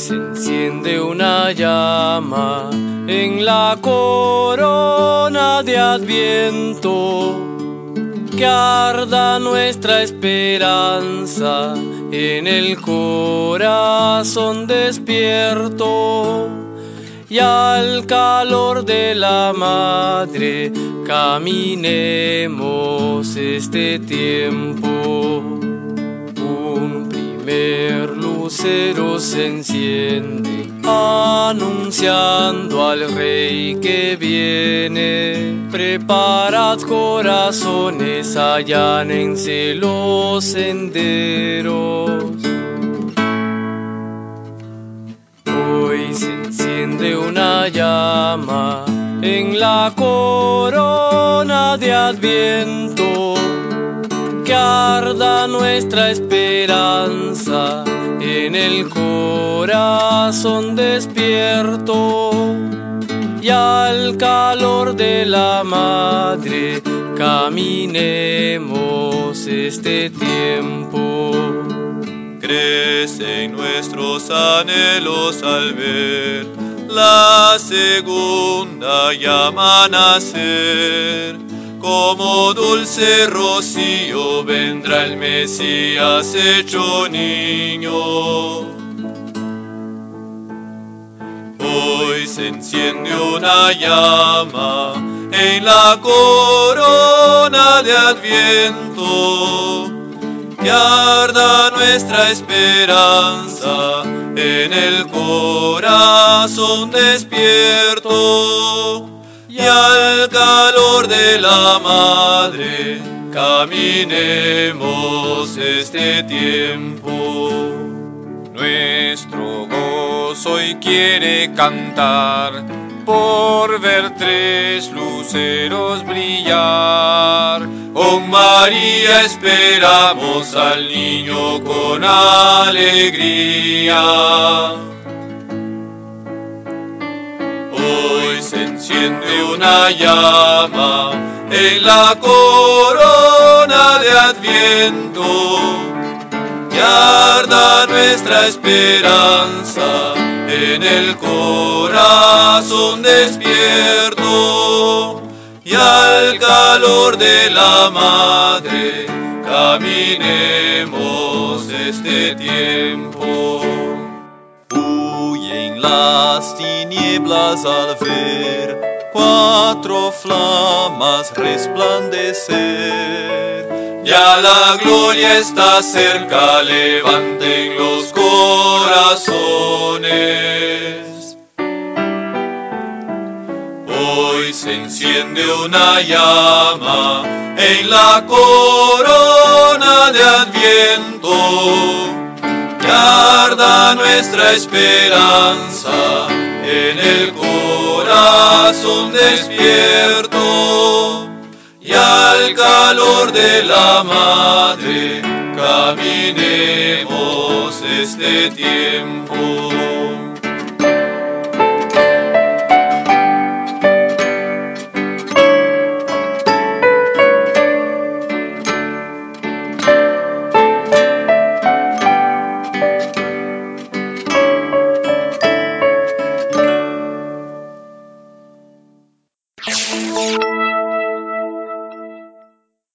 se enciende una llama en la corona de Adviento, que arda nuestra esperanza en el corazón despierto y al calor de la madre caminemos este tiempo. Un primer lucero se enciende anunciando al rey que viene. Preparad corazones, allánense los senderos. Hoy se enciende una llama en la corona de Adviento arda nuestra esperanza en el corazón despierto y al calor de la madre caminemos este tiempo. Crecen nuestros anhelos al ver la segunda llama nacer. Como dulce rocío vendrá el Mesías hecho niño. Hoy se enciende una llama en la corona de Adviento que arda nuestra esperanza en el corazón despierto la madre caminemos este tiempo. Nuestro gozo hoy quiere cantar por ver tres luceros brillar. Con María esperamos al niño con alegría. Se enciende una llama en la corona de Adviento y arda nuestra esperanza en el corazón despierto y al calor de la madre caminemos este tiempo. Las tinieblas al ver cuatro flamas resplandecer. Ya la gloria está cerca, levanten los corazones. Hoy se enciende una llama en la corona de Adviento, que arda nuestra esperanza en el corazón despierto y al calor de la madre caminemos este tiempo.